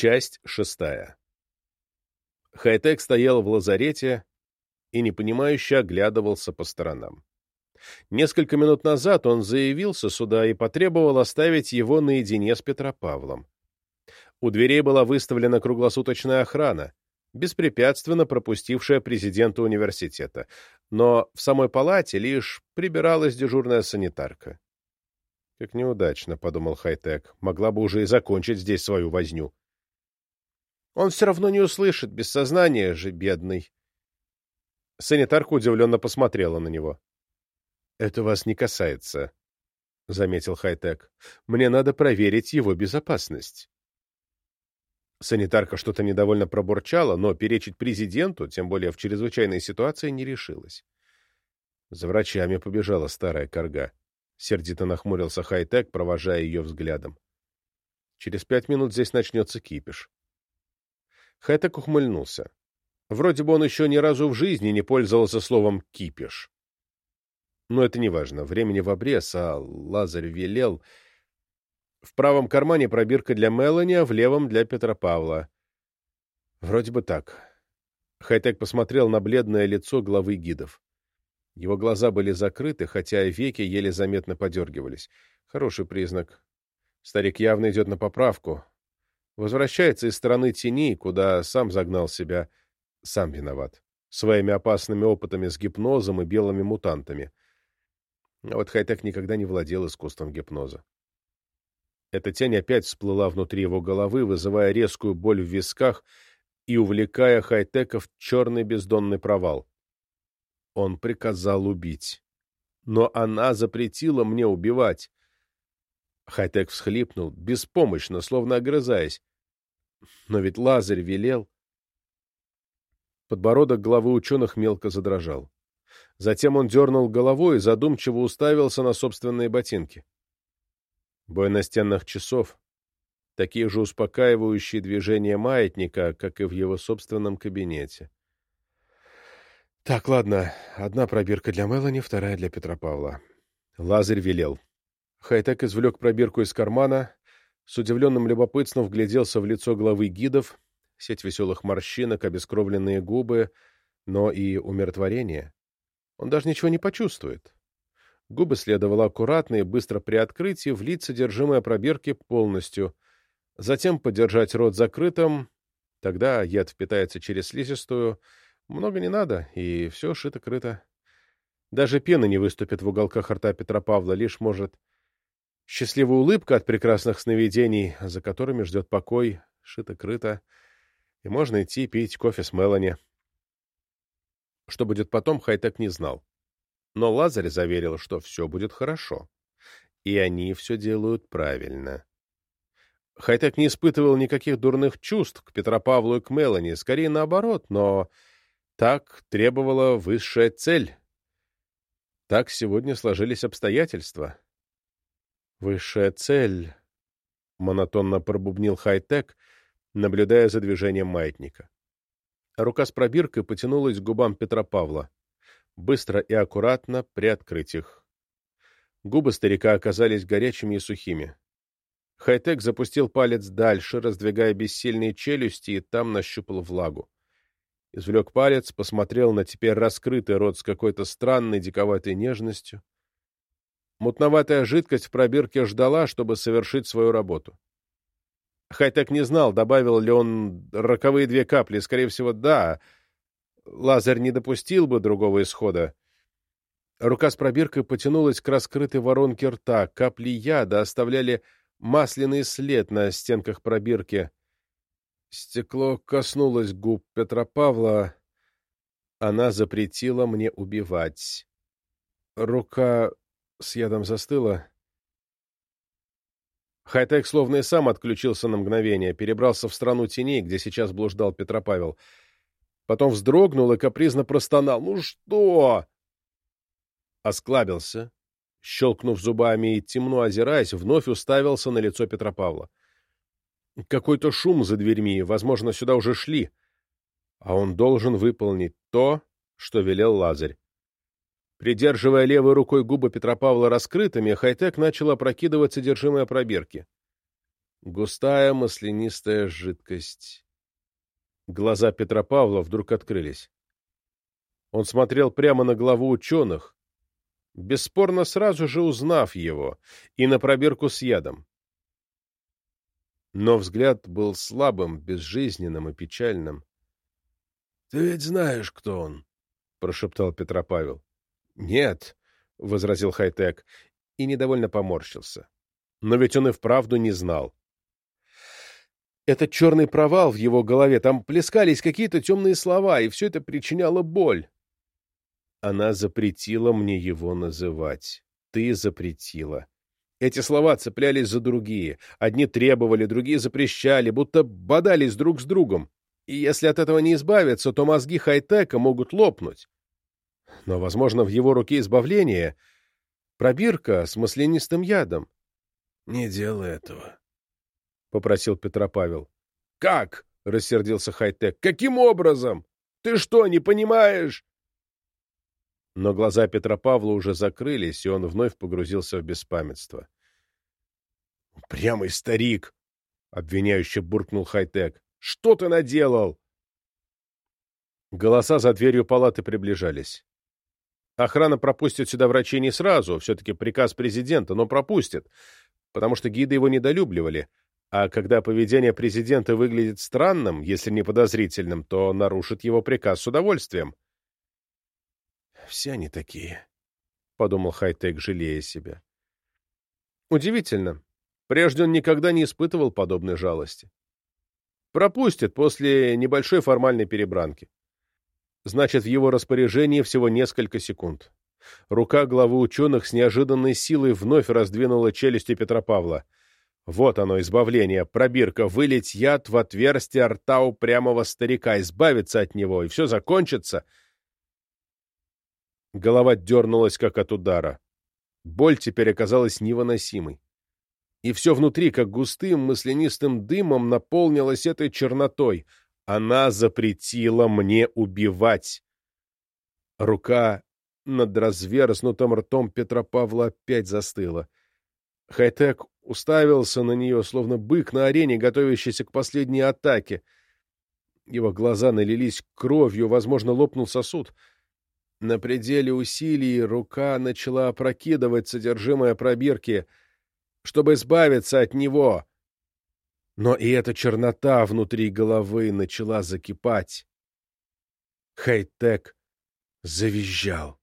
Часть шестая. Хайтек стоял в лазарете и непонимающе оглядывался по сторонам. Несколько минут назад он заявился сюда и потребовал оставить его наедине с Петропавлом. У дверей была выставлена круглосуточная охрана, беспрепятственно пропустившая президента университета, но в самой палате лишь прибиралась дежурная санитарка. «Как неудачно», — подумал Хайтек, — «могла бы уже и закончить здесь свою возню». «Он все равно не услышит, без сознания же, бедный». Санитарка удивленно посмотрела на него. «Это вас не касается», — заметил Хайтек. «Мне надо проверить его безопасность». Санитарка что-то недовольно пробурчала, но перечить президенту, тем более в чрезвычайной ситуации, не решилась. За врачами побежала старая корга. Сердито нахмурился Хайтек, провожая ее взглядом. Через пять минут здесь начнется кипиш. Хайтек ухмыльнулся. Вроде бы он еще ни разу в жизни не пользовался словом «кипиш». Но это не важно. Времени в обрез, а Лазарь велел... В правом кармане пробирка для Мелани, а в левом — для Петропавла. Вроде бы так. Хайтек посмотрел на бледное лицо главы гидов. Его глаза были закрыты, хотя веки еле заметно подергивались. Хороший признак. Старик явно идет на поправку. Возвращается из стороны теней, куда сам загнал себя. Сам виноват. Своими опасными опытами с гипнозом и белыми мутантами. А вот Хайтек никогда не владел искусством гипноза. Эта тень опять всплыла внутри его головы, вызывая резкую боль в висках и увлекая Хайтека в черный бездонный провал. Он приказал убить. Но она запретила мне убивать. Хайтек всхлипнул, беспомощно, словно огрызаясь. Но ведь Лазарь велел. Подбородок главы ученых мелко задрожал. Затем он дернул головой и задумчиво уставился на собственные ботинки. Бой настенных часов — такие же успокаивающие движения маятника, как и в его собственном кабинете. Так, ладно, одна пробирка для Мелани, вторая для Петропавла. Лазарь велел. Хайтек извлек пробирку из кармана, с удивленным любопытством вгляделся в лицо главы гидов, сеть веселых морщинок, обескровленные губы, но и умиротворение. Он даже ничего не почувствует. Губы следовало аккуратно и быстро приоткрыть и влить содержимое пробирки полностью. Затем подержать рот закрытым, тогда яд впитается через слизистую. Много не надо, и все шито-крыто. Даже пена не выступит в уголках рта Петропавла, лишь, может, счастливая улыбка от прекрасных сновидений, за которыми ждет покой, шито-крыто, и можно идти пить кофе с Мелани. Что будет потом, Хайтек не знал. Но Лазарь заверил, что все будет хорошо. И они все делают правильно. Хайтек не испытывал никаких дурных чувств к Петропавлу и к Мелани, скорее наоборот, но так требовала высшая цель. Так сегодня сложились обстоятельства. «Высшая цель», — монотонно пробубнил Хайтек, наблюдая за движением маятника. Рука с пробиркой потянулась к губам Петропавла быстро и аккуратно приоткрыть их. Губы старика оказались горячими и сухими. Хайтек запустил палец дальше, раздвигая бессильные челюсти, и там нащупал влагу. Извлек палец, посмотрел на теперь раскрытый рот с какой-то странной диковатой нежностью. Мутноватая жидкость в пробирке ждала, чтобы совершить свою работу. Хайтек не знал, добавил ли он роковые две капли. Скорее всего, да — Лазарь не допустил бы другого исхода. Рука с пробиркой потянулась к раскрытой воронке рта. Капли яда оставляли масляный след на стенках пробирки. Стекло коснулось губ Петра Павла. Она запретила мне убивать. Рука с ядом застыла. Хайтек словно и сам отключился на мгновение, перебрался в страну теней, где сейчас блуждал Петропавел. Потом вздрогнул и капризно простонал. «Ну что?» Осклабился, щелкнув зубами и темно озираясь, вновь уставился на лицо Петропавла. Какой-то шум за дверьми, возможно, сюда уже шли. А он должен выполнить то, что велел Лазарь. Придерживая левой рукой губы Петропавла раскрытыми, Хайтек начал опрокидывать содержимое пробирки. Густая маслянистая жидкость. Глаза Петра Павла вдруг открылись. Он смотрел прямо на главу ученых, бесспорно сразу же узнав его, и на пробирку с ядом. Но взгляд был слабым, безжизненным и печальным. — Ты ведь знаешь, кто он? — прошептал Петропавел. — Нет, — возразил Хайтек, и недовольно поморщился. Но ведь он и вправду не знал. Этот черный провал в его голове, там плескались какие-то темные слова, и все это причиняло боль. Она запретила мне его называть. Ты запретила. Эти слова цеплялись за другие. Одни требовали, другие запрещали, будто бодались друг с другом. И если от этого не избавиться, то мозги хай-тека могут лопнуть. Но, возможно, в его руке избавление — пробирка с маслянистым ядом. — Не делай этого, — попросил Петропавел. — Как? — рассердился хай-тек. — Каким образом? Ты что, не понимаешь? но глаза Петра Павла уже закрылись, и он вновь погрузился в беспамятство. «Упрямый старик!» — обвиняюще буркнул Хайтек. «Что ты наделал?» Голоса за дверью палаты приближались. Охрана пропустит сюда врачей не сразу, все-таки приказ президента, но пропустит, потому что гиды его недолюбливали, а когда поведение президента выглядит странным, если не подозрительным, то нарушит его приказ с удовольствием все они такие, — подумал Хайтек, жалея себя. Удивительно. Прежде он никогда не испытывал подобной жалости. Пропустит после небольшой формальной перебранки. Значит, в его распоряжении всего несколько секунд. Рука главы ученых с неожиданной силой вновь раздвинула челюсти Петропавла. Вот оно, избавление, пробирка, вылить яд в отверстие рта упрямого старика, избавиться от него, и все закончится — Голова дернулась, как от удара. Боль теперь оказалась невыносимой. И все внутри, как густым маслянистым дымом, наполнилось этой чернотой. Она запретила мне убивать. Рука над разверзнутым ртом Петра Павла опять застыла. Хайтек уставился на нее, словно бык на арене, готовящийся к последней атаке. Его глаза налились кровью, возможно, лопнул сосуд — на пределе усилий рука начала опрокидывать содержимое пробирки, чтобы избавиться от него. Но и эта чернота внутри головы начала закипать. Хай-тек завизжал.